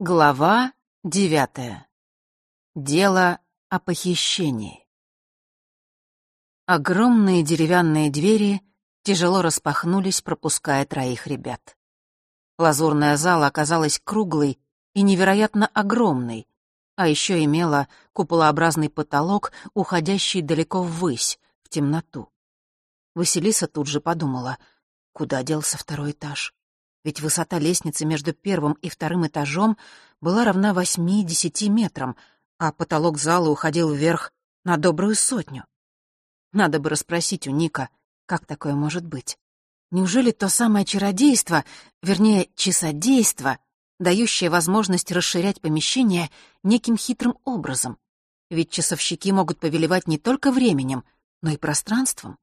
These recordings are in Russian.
Глава девятая. Дело о похищении. Огромные деревянные двери тяжело распахнулись, пропуская троих ребят. Лазурная зала оказалась круглой и невероятно огромной, а еще имела куполообразный потолок, уходящий далеко ввысь, в темноту. Василиса тут же подумала, куда делся второй этаж ведь высота лестницы между первым и вторым этажом была равна восьми-десяти метрам, а потолок зала уходил вверх на добрую сотню. Надо бы расспросить у Ника, как такое может быть. Неужели то самое чародейство, вернее, часодейство, дающее возможность расширять помещение неким хитрым образом? Ведь часовщики могут повелевать не только временем, но и пространством.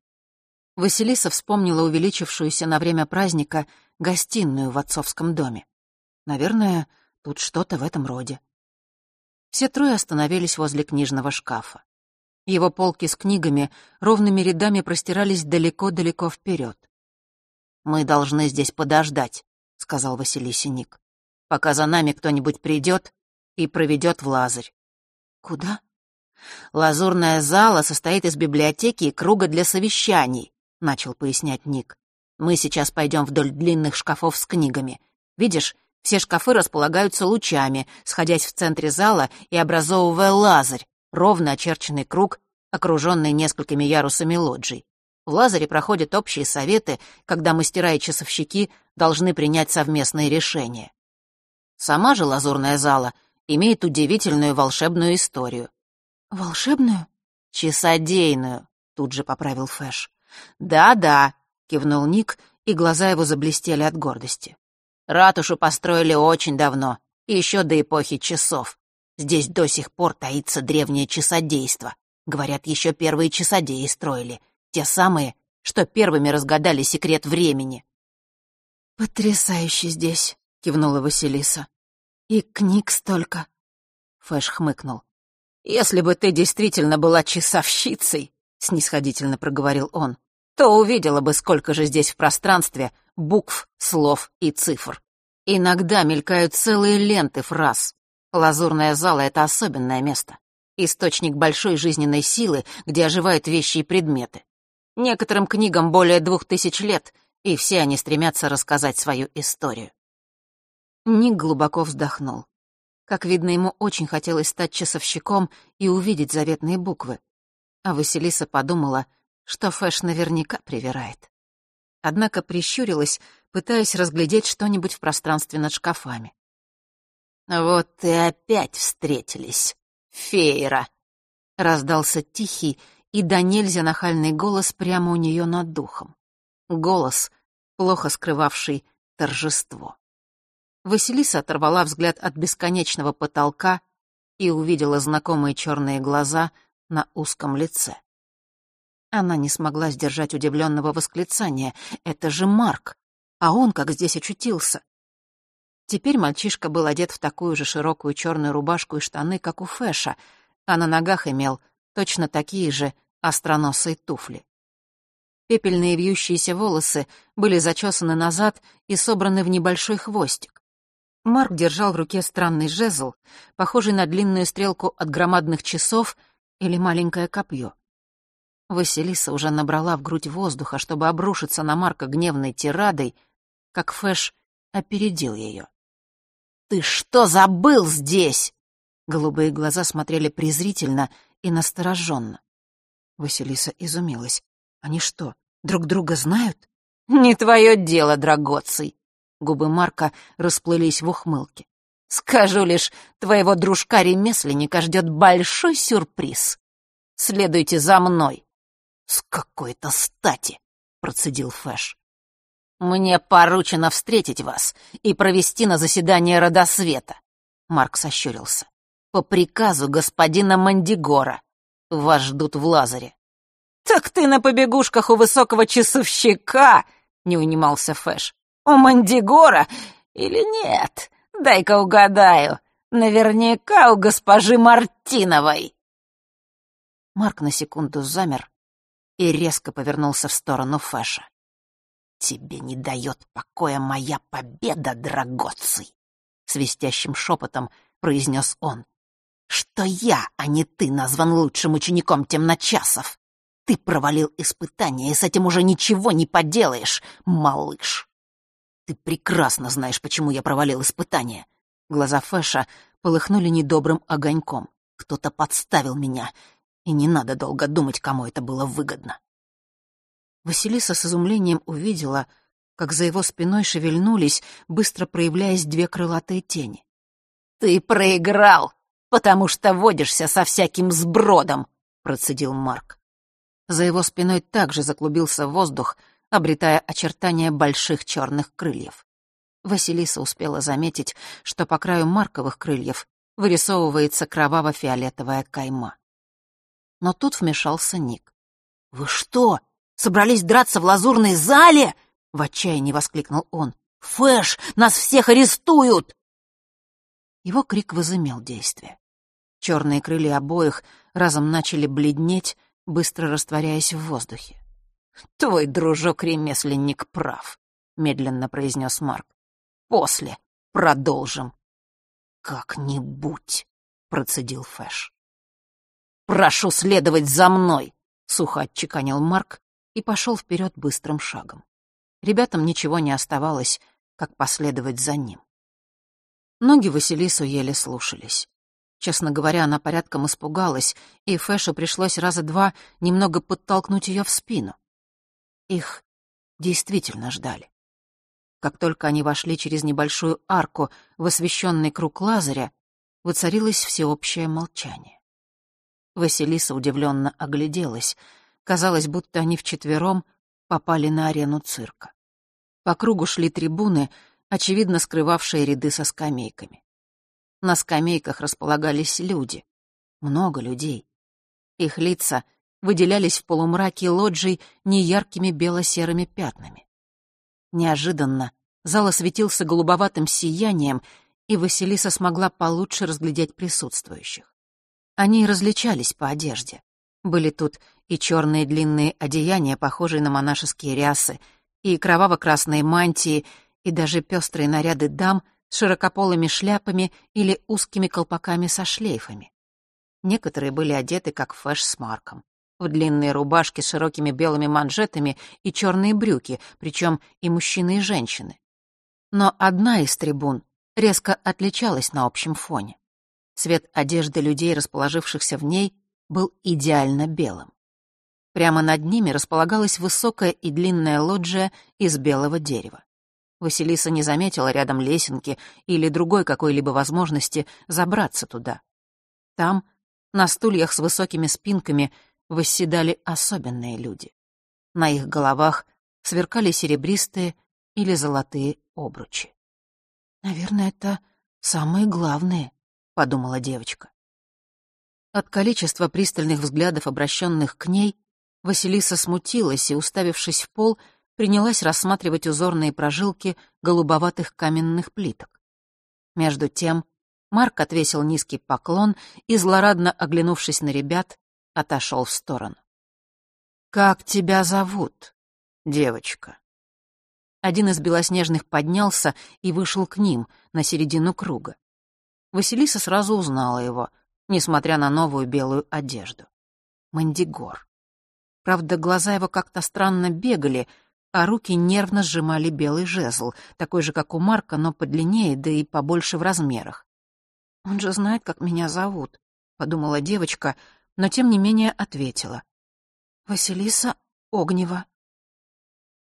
Василиса вспомнила увеличившуюся на время праздника гостиную в отцовском доме. Наверное, тут что-то в этом роде. Все трое остановились возле книжного шкафа. Его полки с книгами ровными рядами простирались далеко-далеко вперед. «Мы должны здесь подождать», — сказал Василисе Ник, «пока за нами кто-нибудь придет и проведет в Лазарь». «Куда?» «Лазурная зала состоит из библиотеки и круга для совещаний начал пояснять Ник. «Мы сейчас пойдем вдоль длинных шкафов с книгами. Видишь, все шкафы располагаются лучами, сходясь в центре зала и образовывая лазарь, ровно очерченный круг, окруженный несколькими ярусами лоджий. В лазаре проходят общие советы, когда мастера и часовщики должны принять совместные решения. Сама же лазурная зала имеет удивительную волшебную историю. «Волшебную?» «Часодейную», — тут же поправил Фэш. «Да-да», — кивнул Ник, и глаза его заблестели от гордости. «Ратушу построили очень давно, еще до эпохи часов. Здесь до сих пор таится древнее часодейство. Говорят, еще первые часодеи строили. Те самые, что первыми разгадали секрет времени». «Потрясающе здесь», — кивнула Василиса. «И книг столько». Фэш хмыкнул. «Если бы ты действительно была часовщицей», — снисходительно проговорил он, то увидела бы, сколько же здесь в пространстве букв, слов и цифр. Иногда мелькают целые ленты фраз. Лазурная зала — это особенное место. Источник большой жизненной силы, где оживают вещи и предметы. Некоторым книгам более двух тысяч лет, и все они стремятся рассказать свою историю. Ник глубоко вздохнул. Как видно, ему очень хотелось стать часовщиком и увидеть заветные буквы. А Василиса подумала, что Фэш наверняка привирает. Однако прищурилась, пытаясь разглядеть что-нибудь в пространстве над шкафами. «Вот и опять встретились, Фейра!» — раздался тихий и до нельзя нахальный голос прямо у нее над духом. Голос, плохо скрывавший торжество. Василиса оторвала взгляд от бесконечного потолка и увидела знакомые черные глаза на узком лице. Она не смогла сдержать удивленного восклицания. «Это же Марк! А он как здесь очутился?» Теперь мальчишка был одет в такую же широкую черную рубашку и штаны, как у Фэша, а на ногах имел точно такие же остроносые туфли. Пепельные вьющиеся волосы были зачесаны назад и собраны в небольшой хвостик. Марк держал в руке странный жезл, похожий на длинную стрелку от громадных часов или маленькое копье. Василиса уже набрала в грудь воздуха, чтобы обрушиться на Марка гневной тирадой, как Фэш опередил ее. «Ты что забыл здесь?» Голубые глаза смотрели презрительно и настороженно. Василиса изумилась. «Они что, друг друга знают?» «Не твое дело, драгоций!» Губы Марка расплылись в ухмылке. «Скажу лишь, твоего дружка-ремесленника ждет большой сюрприз. Следуйте за мной!» «С какой-то стати!» — процедил Фэш. «Мне поручено встретить вас и провести на заседание Родосвета», — Марк сощурился. «По приказу господина Мандигора. Вас ждут в Лазаре». «Так ты на побегушках у высокого часовщика!» — не унимался Фэш. «У Мандигора или нет? Дай-ка угадаю. Наверняка у госпожи Мартиновой». Марк на секунду замер, и резко повернулся в сторону Фэша. «Тебе не дает покоя моя победа, драгоций!» — свистящим шепотом произнес он. «Что я, а не ты, назван лучшим учеником темночасов. Ты провалил испытание, и с этим уже ничего не поделаешь, малыш. Ты прекрасно знаешь, почему я провалил испытание. Глаза Фэша полыхнули недобрым огоньком. Кто-то подставил меня, и не надо долго думать, кому это было выгодно. Василиса с изумлением увидела, как за его спиной шевельнулись, быстро проявляясь две крылатые тени. «Ты проиграл, потому что водишься со всяким сбродом», — процедил Марк. За его спиной также заклубился воздух, обретая очертания больших черных крыльев. Василиса успела заметить, что по краю марковых крыльев вырисовывается кроваво-фиолетовая кайма. Но тут вмешался Ник. «Вы что, собрались драться в лазурной зале?» — в отчаянии воскликнул он. «Фэш, нас всех арестуют!» Его крик возымел действие. Черные крылья обоих разом начали бледнеть, быстро растворяясь в воздухе. «Твой дружок-ремесленник прав», — медленно произнес Марк. «После продолжим». «Как-нибудь», — процедил Фэш. «Прошу следовать за мной», — сухо отчеканил Марк и пошел вперед быстрым шагом. Ребятам ничего не оставалось, как последовать за ним. Ноги Василису еле слушались. Честно говоря, она порядком испугалась, и Фэшу пришлось раза два немного подтолкнуть ее в спину. Их действительно ждали. Как только они вошли через небольшую арку в освещенный круг Лазаря, воцарилось всеобщее молчание. Василиса удивленно огляделась. Казалось, будто они вчетвером попали на арену цирка. По кругу шли трибуны, очевидно скрывавшие ряды со скамейками. На скамейках располагались люди. Много людей. Их лица выделялись в полумраке лоджий неяркими бело-серыми пятнами. Неожиданно зал осветился голубоватым сиянием, и Василиса смогла получше разглядеть присутствующих. Они различались по одежде. Были тут и черные длинные одеяния, похожие на монашеские рясы, и кроваво-красные мантии, и даже пестрые наряды дам — с широкополыми шляпами или узкими колпаками со шлейфами. Некоторые были одеты как Фэш с Марком, в длинные рубашки с широкими белыми манжетами и черные брюки, причем и мужчины, и женщины. Но одна из трибун резко отличалась на общем фоне. Цвет одежды людей, расположившихся в ней, был идеально белым. Прямо над ними располагалась высокая и длинная лоджия из белого дерева. Василиса не заметила рядом лесенки или другой какой-либо возможности забраться туда. Там, на стульях с высокими спинками, восседали особенные люди. На их головах сверкали серебристые или золотые обручи. «Наверное, это самые главные», — подумала девочка. От количества пристальных взглядов, обращенных к ней, Василиса смутилась и, уставившись в пол, — принялась рассматривать узорные прожилки голубоватых каменных плиток. Между тем Марк отвесил низкий поклон и, злорадно оглянувшись на ребят, отошел в сторону. «Как тебя зовут, девочка?» Один из белоснежных поднялся и вышел к ним, на середину круга. Василиса сразу узнала его, несмотря на новую белую одежду. Мандигор. Правда, глаза его как-то странно бегали, а руки нервно сжимали белый жезл, такой же, как у Марка, но подлиннее, да и побольше в размерах. «Он же знает, как меня зовут», — подумала девочка, но тем не менее ответила. «Василиса Огнева».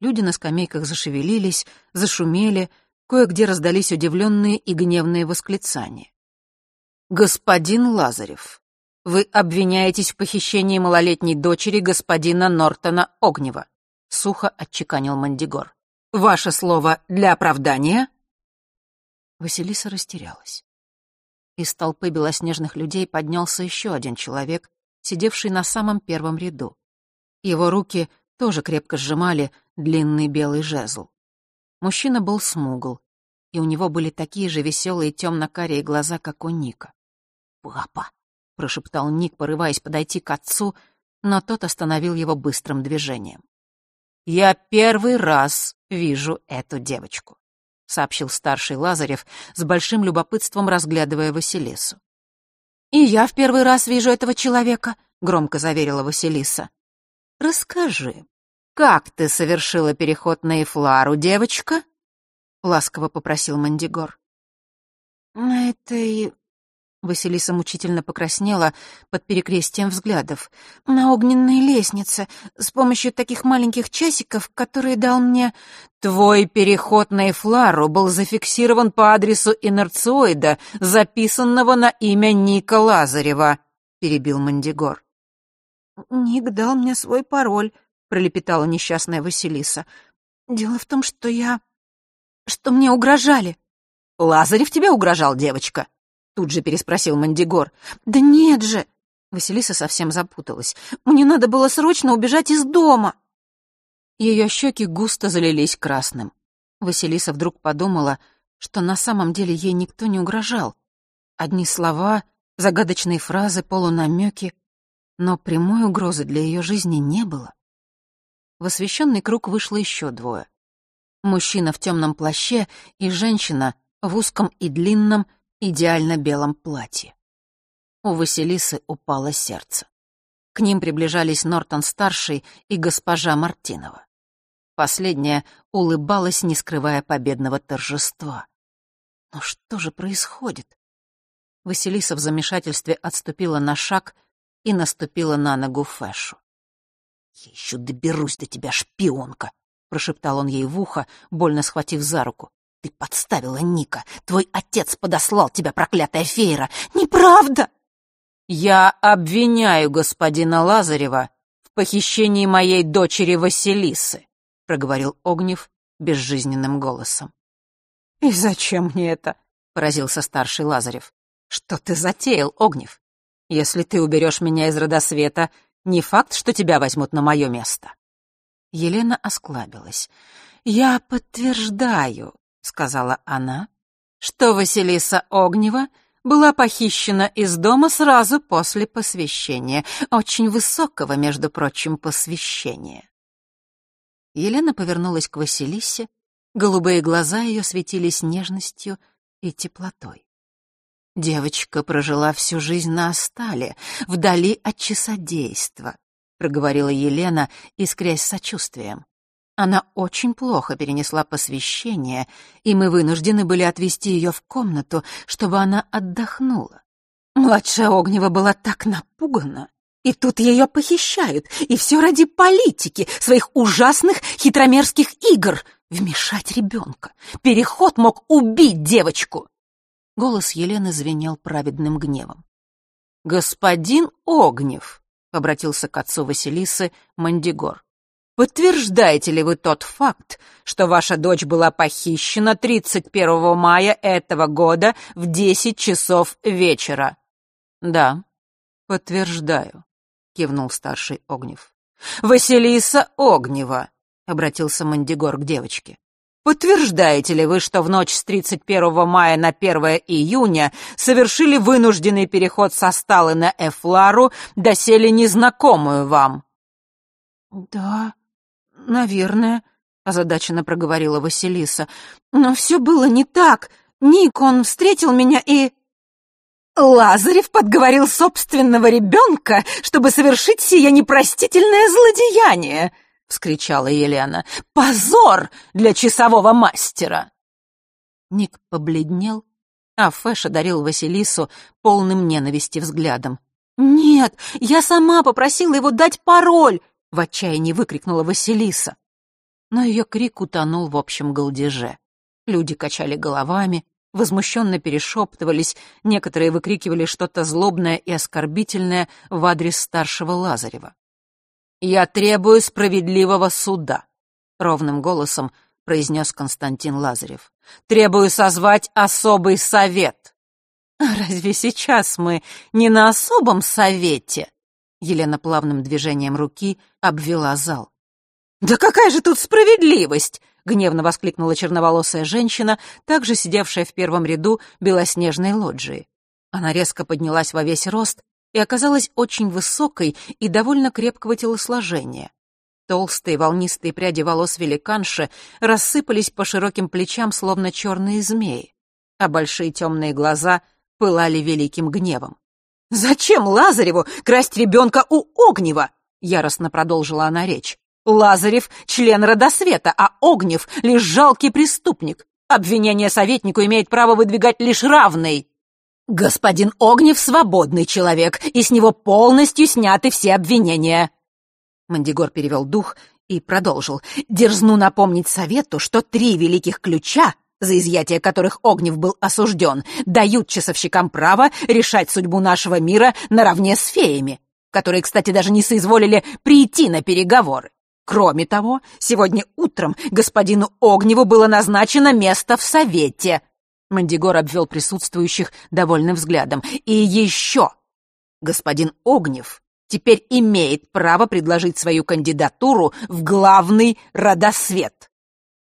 Люди на скамейках зашевелились, зашумели, кое-где раздались удивленные и гневные восклицания. «Господин Лазарев, вы обвиняетесь в похищении малолетней дочери господина Нортона Огнева. — сухо отчеканил Мандигор. «Ваше слово для оправдания?» Василиса растерялась. Из толпы белоснежных людей поднялся еще один человек, сидевший на самом первом ряду. Его руки тоже крепко сжимали длинный белый жезл. Мужчина был смугл, и у него были такие же веселые темно-карие глаза, как у Ника. «Папа!» — прошептал Ник, порываясь подойти к отцу, но тот остановил его быстрым движением. Я первый раз вижу эту девочку. сообщил старший Лазарев, с большим любопытством разглядывая Василису. «И я в первый раз вижу этого человека», — громко заверила Василиса. «Расскажи, как ты совершила переход на Эфлару, девочка?» — ласково попросил Мандигор. «На этой Василиса мучительно покраснела под перекрестием взглядов. «На огненной лестнице, с помощью таких маленьких часиков, которые дал мне...» «Твой переход на Эфлару был зафиксирован по адресу инерциоида, записанного на имя Ника Лазарева», — перебил Мандигор. «Ник дал мне свой пароль», — пролепетала несчастная Василиса. «Дело в том, что я... что мне угрожали». «Лазарев тебе угрожал, девочка?» Тут же переспросил Мандигор. «Да нет же!» Василиса совсем запуталась. «Мне надо было срочно убежать из дома!» Ее щеки густо залились красным. Василиса вдруг подумала, что на самом деле ей никто не угрожал. Одни слова, загадочные фразы, полунамеки, но прямой угрозы для ее жизни не было. В освещенный круг вышло еще двое. Мужчина в темном плаще и женщина в узком и длинном, идеально белом платье. У Василисы упало сердце. К ним приближались Нортон-старший и госпожа Мартинова. Последняя улыбалась, не скрывая победного торжества. Но что же происходит? Василиса в замешательстве отступила на шаг и наступила на ногу Фэшу. «Я еще доберусь до тебя, шпионка!» — прошептал он ей в ухо, больно схватив за руку. Ты подставила Ника. Твой отец подослал тебя, проклятая феера. Неправда!» «Я обвиняю господина Лазарева в похищении моей дочери Василисы», — проговорил Огнев безжизненным голосом. «И зачем мне это?» — поразился старший Лазарев. «Что ты затеял, Огнев? Если ты уберешь меня из родосвета, не факт, что тебя возьмут на мое место». Елена осклабилась. «Я подтверждаю, — сказала она, — что Василиса Огнева была похищена из дома сразу после посвящения, очень высокого, между прочим, посвящения. Елена повернулась к Василисе, голубые глаза ее светились нежностью и теплотой. Девочка прожила всю жизнь на Остале, вдали от часодейства, проговорила Елена, искрясь сочувствием. Она очень плохо перенесла посвящение, и мы вынуждены были отвезти ее в комнату, чтобы она отдохнула. Младшая Огнева была так напугана, и тут ее похищают, и все ради политики, своих ужасных хитромерских игр. Вмешать ребенка. Переход мог убить девочку. Голос Елены звенел праведным гневом. «Господин Огнев», — обратился к отцу Василисы Мандигор, Подтверждаете ли вы тот факт, что ваша дочь была похищена 31 мая этого года в 10 часов вечера? Да, подтверждаю, кивнул старший Огнев. Василиса Огнева, обратился Мандигор к девочке. Подтверждаете ли вы, что в ночь с 31 мая на 1 июня совершили вынужденный переход со Сталы на Эфлару, доселе незнакомую вам? Да, «Наверное», — озадаченно проговорила Василиса. «Но все было не так. Ник, он встретил меня и...» «Лазарев подговорил собственного ребенка, чтобы совершить сие непростительное злодеяние!» — вскричала Елена. «Позор для часового мастера!» Ник побледнел, а Фэш одарил Василису полным ненависти взглядом. «Нет, я сама попросила его дать пароль!» — в отчаянии выкрикнула Василиса. Но ее крик утонул в общем голдеже. Люди качали головами, возмущенно перешептывались, некоторые выкрикивали что-то злобное и оскорбительное в адрес старшего Лазарева. «Я требую справедливого суда», — ровным голосом произнес Константин Лазарев. «Требую созвать особый совет». «А разве сейчас мы не на особом совете?» Елена плавным движением руки обвела зал. «Да какая же тут справедливость!» — гневно воскликнула черноволосая женщина, также сидевшая в первом ряду белоснежной лоджии. Она резко поднялась во весь рост и оказалась очень высокой и довольно крепкого телосложения. Толстые волнистые пряди волос великанши рассыпались по широким плечам, словно черные змеи, а большие темные глаза пылали великим гневом. «Зачем Лазареву красть ребенка у Огнева?» — яростно продолжила она речь. «Лазарев — член родосвета, а Огнев — лишь жалкий преступник. Обвинение советнику имеет право выдвигать лишь равный». «Господин Огнев — свободный человек, и с него полностью сняты все обвинения», Мандигор перевел дух и продолжил. «Дерзну напомнить совету, что три великих ключа, за изъятие которых Огнев был осужден, дают часовщикам право решать судьбу нашего мира наравне с феями, которые, кстати, даже не соизволили прийти на переговоры. Кроме того, сегодня утром господину Огневу было назначено место в совете». Мандигор обвел присутствующих довольным взглядом. «И еще! Господин Огнев теперь имеет право предложить свою кандидатуру в главный родосвет.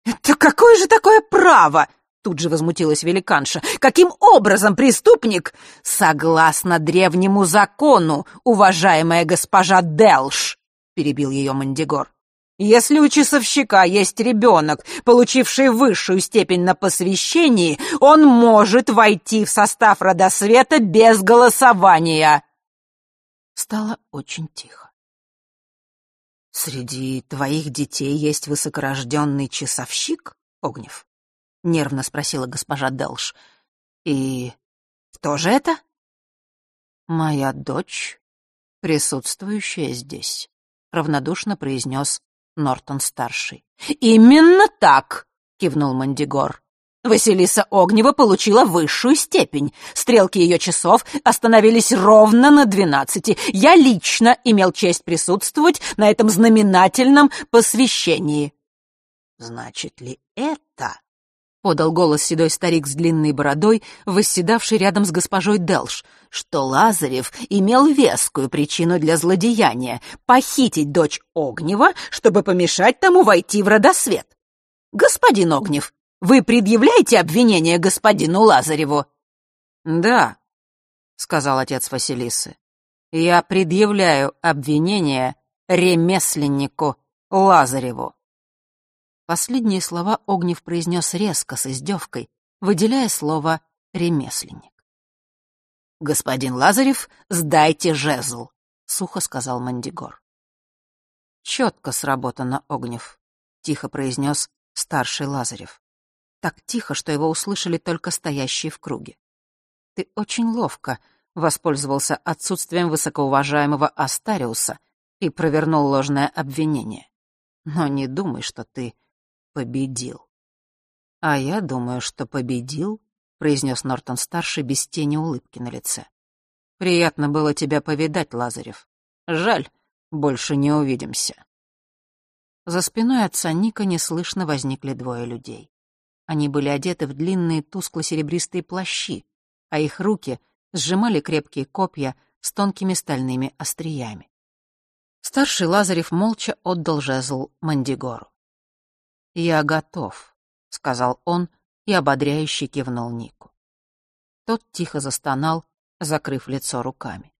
«Это какое же такое право?» Тут же возмутилась великанша. «Каким образом преступник?» «Согласно древнему закону, уважаемая госпожа Делш», — перебил ее Мандигор. «Если у часовщика есть ребенок, получивший высшую степень на посвящении, он может войти в состав родосвета без голосования». Стало очень тихо. «Среди твоих детей есть высокорожденный часовщик, Огнев?» — нервно спросила госпожа Делш. «И кто же это?» «Моя дочь, присутствующая здесь», — равнодушно произнес Нортон-старший. «Именно так!» — кивнул Мандигор. Василиса Огнева получила высшую степень. Стрелки ее часов остановились ровно на двенадцати. Я лично имел честь присутствовать на этом знаменательном посвящении. «Значит ли это?» — подал голос седой старик с длинной бородой, восседавший рядом с госпожой Делш, что Лазарев имел вескую причину для злодеяния — похитить дочь Огнева, чтобы помешать тому войти в родосвет. «Господин Огнев, вы предъявляете обвинение господину Лазареву?» «Да», — сказал отец Василисы. «Я предъявляю обвинение ремесленнику Лазареву». Последние слова Огнев произнес резко, с издевкой, выделяя слово «ремесленник». «Господин Лазарев, сдайте жезл», — сухо сказал Мандигор. «Четко сработано, Огнев», — тихо произнес старший Лазарев так тихо, что его услышали только стоящие в круге. «Ты очень ловко воспользовался отсутствием высокоуважаемого Астариуса и провернул ложное обвинение. Но не думай, что ты победил». «А я думаю, что победил», — произнес Нортон-старший без тени улыбки на лице. «Приятно было тебя повидать, Лазарев. Жаль, больше не увидимся». За спиной отца Ника неслышно возникли двое людей. Они были одеты в длинные тускло-серебристые плащи, а их руки сжимали крепкие копья с тонкими стальными остриями. Старший Лазарев молча отдал жезл Мандигору. «Я готов», — сказал он и ободряюще кивнул Нику. Тот тихо застонал, закрыв лицо руками.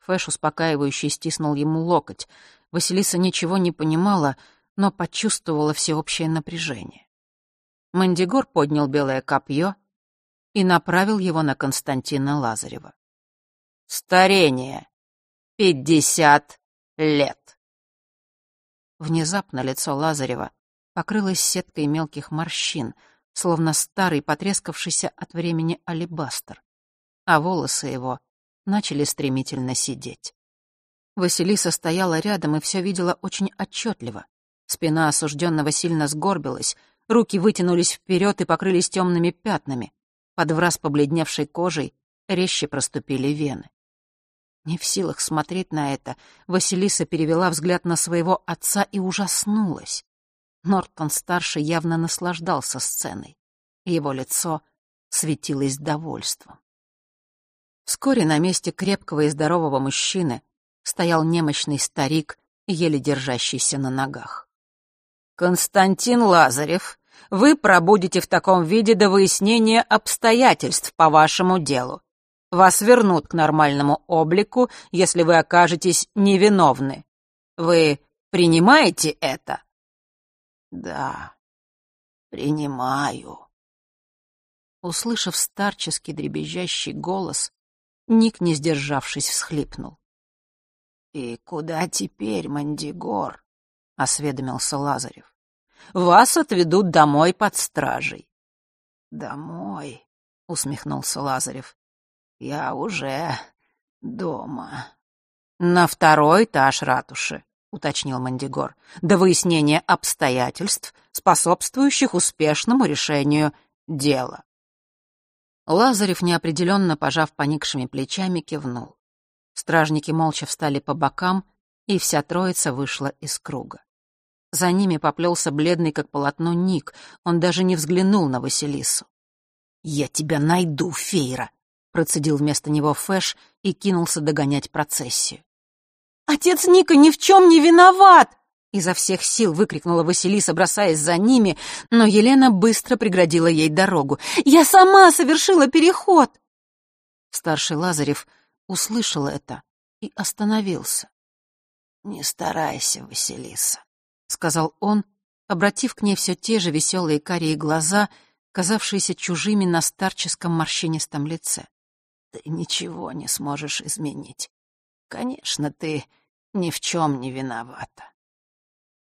Фэш успокаивающе стиснул ему локоть. Василиса ничего не понимала, но почувствовала всеобщее напряжение. Мандигор поднял белое копье и направил его на Константина Лазарева. «Старение! Пятьдесят лет!» Внезапно лицо Лазарева покрылось сеткой мелких морщин, словно старый, потрескавшийся от времени алебастр, а волосы его начали стремительно сидеть. Василиса стояла рядом и все видела очень отчетливо. Спина осужденного сильно сгорбилась, Руки вытянулись вперед и покрылись темными пятнами. Под враз побледневшей кожей резче проступили вены. Не в силах смотреть на это, Василиса перевела взгляд на своего отца и ужаснулась. Нортон-старший явно наслаждался сценой. Его лицо светилось довольством. Вскоре на месте крепкого и здорового мужчины стоял немощный старик, еле держащийся на ногах. «Константин Лазарев, вы пробудете в таком виде до выяснения обстоятельств по вашему делу. Вас вернут к нормальному облику, если вы окажетесь невиновны. Вы Принимаете это?» «Да, принимаю». Услышав старческий дребезжащий голос, Ник, не сдержавшись, всхлипнул. «И куда теперь, Мандигор?» — осведомился Лазарев. «Вас отведут домой под стражей». «Домой?» — усмехнулся Лазарев. «Я уже дома». «На второй этаж ратуши», — уточнил Мандигор, «до выяснения обстоятельств, способствующих успешному решению дела». Лазарев, неопределенно пожав поникшими плечами, кивнул. Стражники молча встали по бокам, и вся троица вышла из круга. За ними поплелся бледный, как полотно, Ник. Он даже не взглянул на Василису. «Я тебя найду, Фейра!» — процедил вместо него Фэш и кинулся догонять процессию. «Отец Ника ни в чем не виноват!» Изо всех сил выкрикнула Василиса, бросаясь за ними, но Елена быстро преградила ей дорогу. «Я сама совершила переход!» Старший Лазарев услышал это и остановился. «Не старайся, Василиса», — сказал он, обратив к ней все те же веселые карие глаза, казавшиеся чужими на старческом морщинистом лице. «Ты ничего не сможешь изменить. Конечно, ты ни в чем не виновата.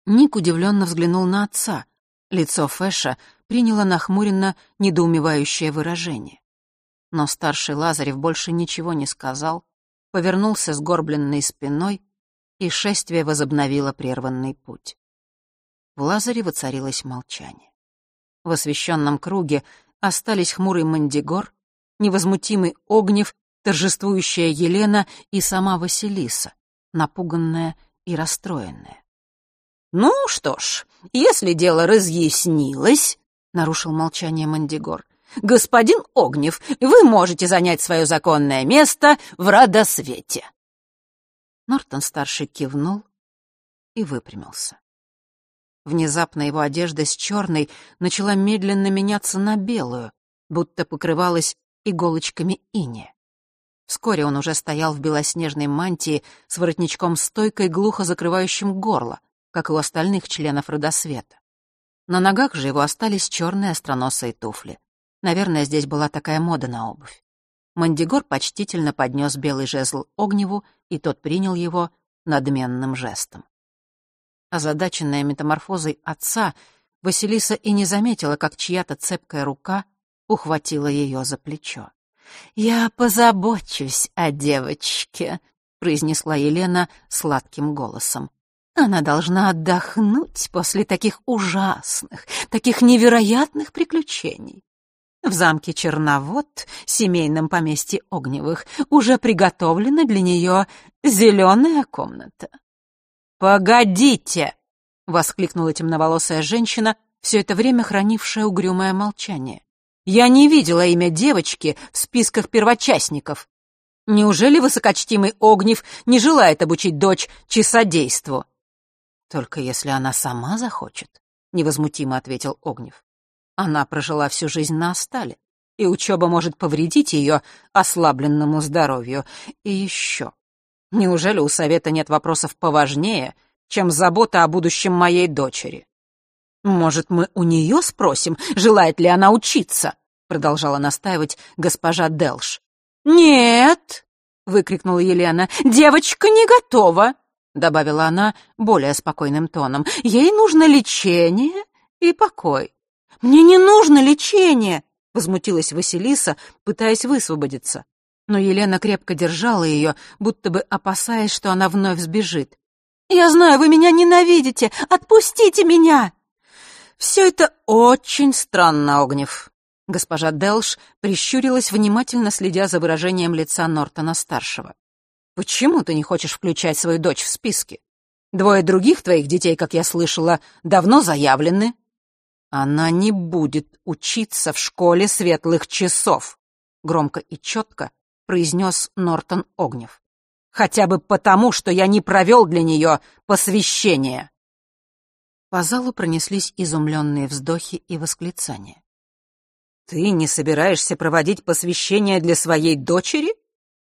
Ник удивленно взглянул на отца. Лицо Фэша приняло нахмуренно недоумевающее выражение. Но старший Лазарев больше ничего не сказал, повернулся с горбленной спиной, и шествие возобновило прерванный путь. В Лазаре воцарилось молчание. В освещенном круге остались хмурый Мандигор, невозмутимый Огнев, торжествующая Елена и сама Василиса, напуганная и расстроенная. «Ну что ж, если дело разъяснилось», — нарушил молчание Мандигор, «господин Огнев, вы можете занять свое законное место в Радосвете». Нортон-старший кивнул и выпрямился. Внезапно его одежда с черной начала медленно меняться на белую, будто покрывалась иголочками иния. Вскоре он уже стоял в белоснежной мантии с воротничком стойкой, глухо закрывающим горло, как и у остальных членов родосвета. На ногах же его остались черные остроносые туфли. Наверное, здесь была такая мода на обувь. Мандигор почтительно поднес белый жезл Огневу, и тот принял его надменным жестом. Озадаченная метаморфозой отца, Василиса и не заметила, как чья-то цепкая рука ухватила ее за плечо. «Я позабочусь о девочке», — произнесла Елена сладким голосом. Она должна отдохнуть после таких ужасных, таких невероятных приключений. В замке Черновод, семейном поместье Огневых, уже приготовлена для нее зеленая комната. «Погодите!» — воскликнула темноволосая женщина, все это время хранившая угрюмое молчание. «Я не видела имя девочки в списках первочастников. Неужели высокочтимый Огнев не желает обучить дочь часодейству?» «Только если она сама захочет», — невозмутимо ответил Огнев. «Она прожила всю жизнь на Остале, и учеба может повредить ее ослабленному здоровью. И еще. Неужели у совета нет вопросов поважнее, чем забота о будущем моей дочери?» «Может, мы у нее спросим, желает ли она учиться?» — продолжала настаивать госпожа Делш. «Нет!» — выкрикнула Елена. «Девочка не готова!» — добавила она более спокойным тоном. «Ей нужно лечение и покой». «Мне не нужно лечение!» — возмутилась Василиса, пытаясь высвободиться. Но Елена крепко держала ее, будто бы опасаясь, что она вновь сбежит. «Я знаю, вы меня ненавидите! Отпустите меня!» «Все это очень странно, Огнев». Госпожа Делш прищурилась, внимательно следя за выражением лица Нортона-старшего. Почему ты не хочешь включать свою дочь в списки? Двое других твоих детей, как я слышала, давно заявлены. Она не будет учиться в школе светлых часов, громко и четко произнес Нортон Огнев. Хотя бы потому, что я не провел для нее посвящение. По залу пронеслись изумленные вздохи и восклицания. «Ты не собираешься проводить посвящение для своей дочери?»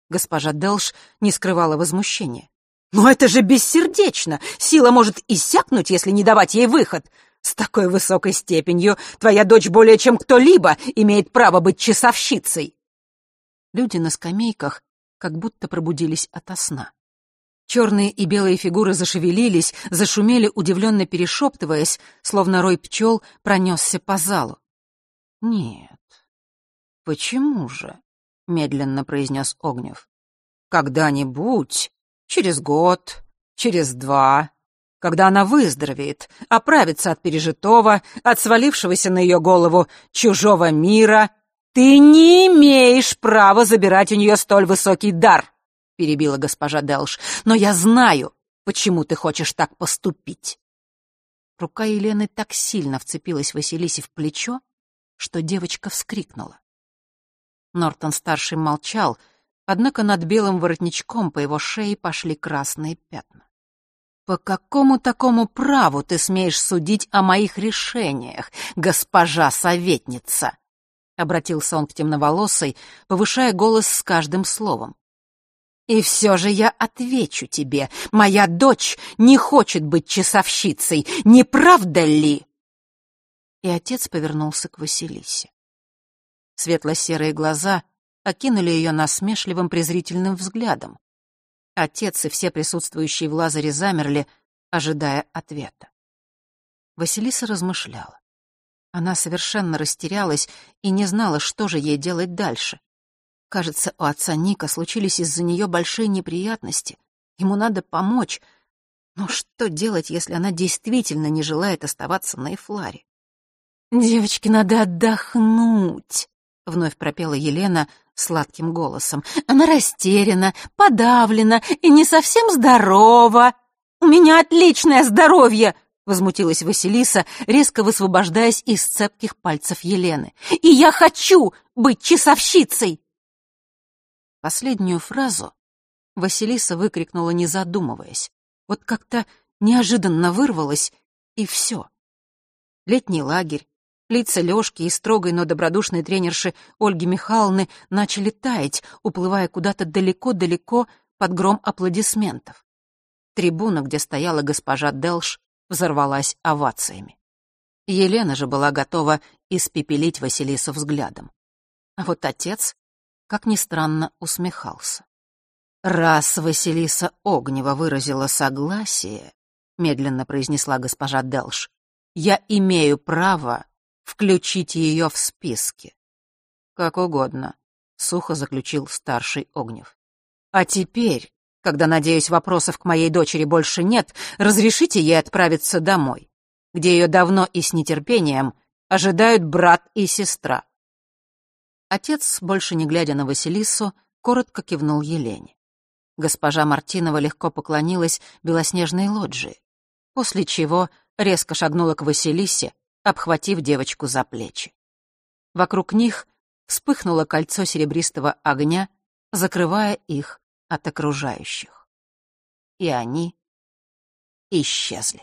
Госпожа Делш не скрывала возмущения. Но это же бессердечно! Сила может иссякнуть, если не давать ей выход. С такой высокой степенью твоя дочь более чем кто-либо имеет право быть часовщицей!» Люди на скамейках как будто пробудились ото сна. Черные и белые фигуры зашевелились, зашумели, удивленно перешептываясь, словно рой пчел пронесся по залу. «Нет. Почему же?» — медленно произнес Огнев. «Когда-нибудь, через год, через два, когда она выздоровеет, оправится от пережитого, от свалившегося на ее голову чужого мира, ты не имеешь права забирать у нее столь высокий дар!» — перебила госпожа Делш. «Но я знаю, почему ты хочешь так поступить». Рука Елены так сильно вцепилась Василисе в плечо, что девочка вскрикнула. Нортон-старший молчал, однако над белым воротничком по его шее пошли красные пятна. «По какому такому праву ты смеешь судить о моих решениях, госпожа советница?» — обратился он к темноволосой, повышая голос с каждым словом. И все же я отвечу тебе, моя дочь не хочет быть часовщицей, не правда ли? И отец повернулся к Василисе. Светло-серые глаза окинули ее насмешливым презрительным взглядом. Отец и все присутствующие в Лазаре замерли, ожидая ответа. Василиса размышляла. Она совершенно растерялась и не знала, что же ей делать дальше. Кажется, у отца Ника случились из-за нее большие неприятности. Ему надо помочь. Но что делать, если она действительно не желает оставаться на Эфларе? «Девочке надо отдохнуть», — вновь пропела Елена сладким голосом. «Она растеряна, подавлена и не совсем здорова. У меня отличное здоровье!» — возмутилась Василиса, резко высвобождаясь из цепких пальцев Елены. «И я хочу быть часовщицей!» Последнюю фразу Василиса выкрикнула, не задумываясь. Вот как-то неожиданно вырвалась, и все. Летний лагерь, лица Лёшки и строгой, но добродушной тренерши Ольги Михайловны начали таять, уплывая куда-то далеко-далеко под гром аплодисментов. Трибуна, где стояла госпожа Делш, взорвалась овациями. Елена же была готова испепелить Василису взглядом. А вот отец как ни странно, усмехался. «Раз Василиса Огнева выразила согласие», — медленно произнесла госпожа Делш, «я имею право включить ее в списки». «Как угодно», — сухо заключил старший Огнев. «А теперь, когда, надеюсь, вопросов к моей дочери больше нет, разрешите ей отправиться домой, где ее давно и с нетерпением ожидают брат и сестра. Отец, больше не глядя на Василису, коротко кивнул Елене. Госпожа Мартинова легко поклонилась белоснежной лоджии, после чего резко шагнула к Василисе, обхватив девочку за плечи. Вокруг них вспыхнуло кольцо серебристого огня, закрывая их от окружающих. И они исчезли.